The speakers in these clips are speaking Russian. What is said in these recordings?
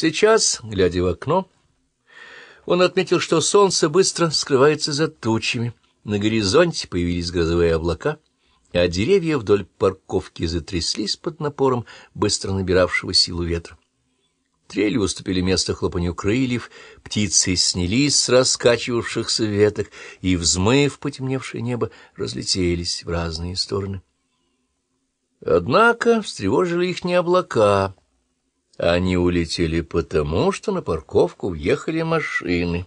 Сейчас, глядя в окно, он отметил, что солнце быстро скрывается за тучами, на горизонте появились грозовые облака, а деревья вдоль парковки затряслись под напором быстро набиравшего силу ветра. Трели уступили место хлопанью крыльев, птицы снялись с раскачивавшихся веток и, взмыв потемневшее небо, разлетелись в разные стороны. Однако встревожили их не облака. Они улетели потому, что на парковку въехали машины.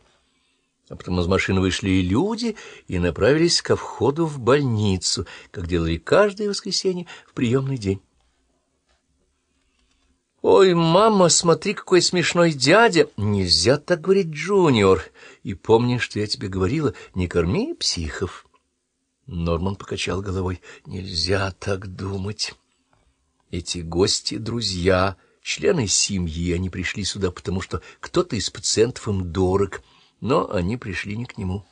А потом из машин вышли люди и направились ко входу в больницу, как делали каждое воскресенье в приемный день. «Ой, мама, смотри, какой смешной дядя!» «Нельзя так говорить, Джуниор. И помни, что я тебе говорила, не корми психов». Норман покачал головой. «Нельзя так думать. Эти гости — друзья, члены семьи. Они пришли сюда, потому что кто-то из пациентов им дорог, но они пришли не к нему».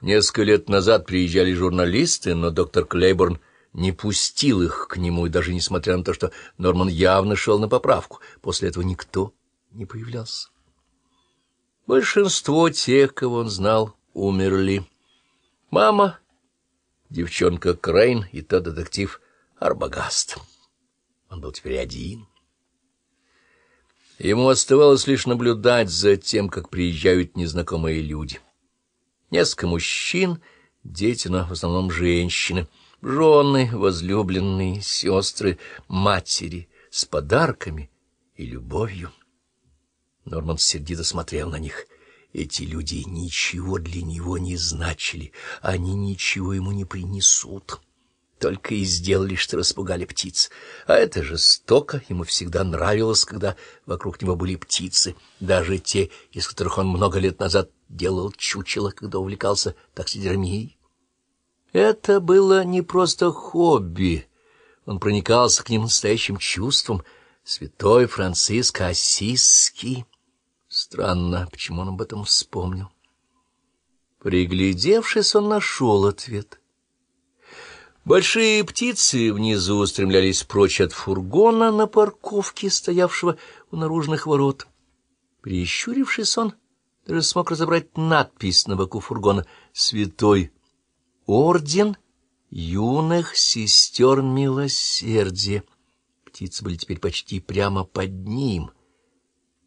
Несколько лет назад приезжали журналисты, но доктор Клейборн не пустил их к нему, и даже несмотря на то, что Норман явно шел на поправку, после этого никто не появлялся. Большинство тех, кого он знал, умерли. Мама, девчонка Крейн и тот детектив Арбагаст. Он был теперь один. Ему оставалось лишь наблюдать за тем, как приезжают незнакомые люди. Несколько мужчин, дети, но в основном женщины — жены, возлюбленные, сестры, матери с подарками и любовью. Норман сердито смотрел на них. Эти люди ничего для него не значили, они ничего ему не принесут. Только и сделали, что распугали птиц. А это жестоко, ему всегда нравилось, когда вокруг него были птицы, даже те, из которых он много лет назад делал чучело, когда увлекался таксидермией. Это было не просто хобби. Он проникался к ним настоящим чувством. Святой Франциск Ассизский. Странно, почему он об этом вспомнил. Приглядевшись, он нашел ответ. Большие птицы внизу устремлялись прочь от фургона на парковке, стоявшего у наружных ворот. Прищурившись, он даже смог разобрать надпись на боку фургона «Святой Орден юных сестер милосердия. Птицы были теперь почти прямо под ним.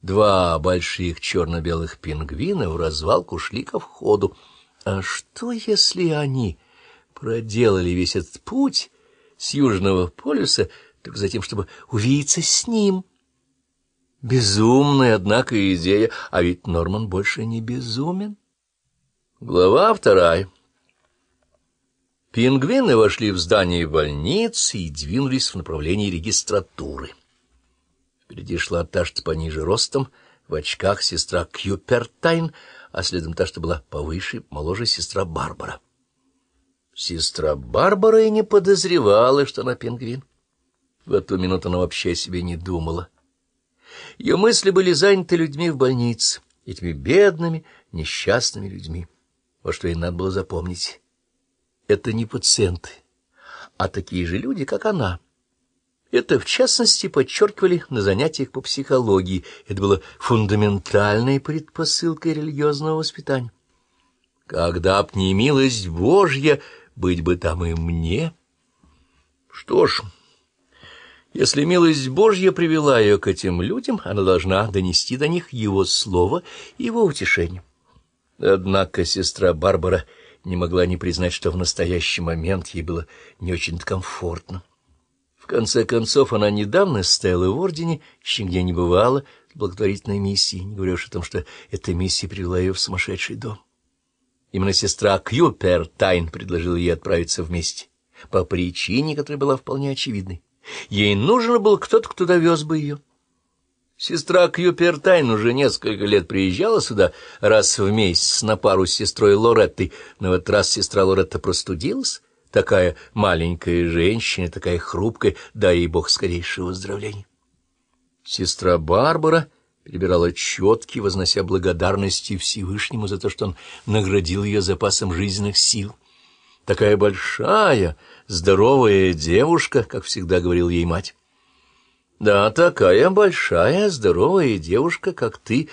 Два больших черно-белых пингвина в развалку шли ко входу. А что, если они проделали весь этот путь с Южного полюса только за тем, чтобы увидеться с ним? Безумная, однако, идея, а ведь Норман больше не безумен. Глава вторая. Пингвины вошли в здание больницы и двинулись в направлении регистратуры. Впереди шла та, что пониже ростом, в очках сестра Кьюпертайн, а следом та, что была повыше, моложе сестра Барбара. Сестра Барбара и не подозревала, что она пингвин. В эту минуту она вообще о себе не думала. Ее мысли были заняты людьми в больнице, этими бедными, несчастными людьми. Вот что ей надо было запомнить это не пациенты, а такие же люди, как она. Это, в частности, подчеркивали на занятиях по психологии. Это было фундаментальной предпосылкой религиозного воспитания. Когда б не милость Божья, быть бы там и мне. Что ж, если милость Божья привела ее к этим людям, она должна донести до них его слово и его утешение. Однако сестра Барбара не могла не признать, что в настоящий момент ей было не очень-то комфортно. В конце концов, она недавно стояла в ордене, еще нигде не бывала, благотворительной миссии, не говоря уж о том, что эта миссия привела ее в сумасшедший дом. Именно сестра Кьюпер Тайн предложила ей отправиться вместе, по причине, которая была вполне очевидной. Ей нужен был кто-то, кто довез бы ее. Сестра Кьюпертайн уже несколько лет приезжала сюда раз в месяц на пару с сестрой Лореттой, но в этот раз сестра Лоретта простудилась. Такая маленькая женщина, такая хрупкая, дай ей бог скорейшего выздоровления. Сестра Барбара перебирала четки, вознося благодарности Всевышнему за то, что он наградил ее запасом жизненных сил. Такая большая, здоровая девушка, как всегда говорил ей мать. Да, такая большая, здоровая девушка, как ты,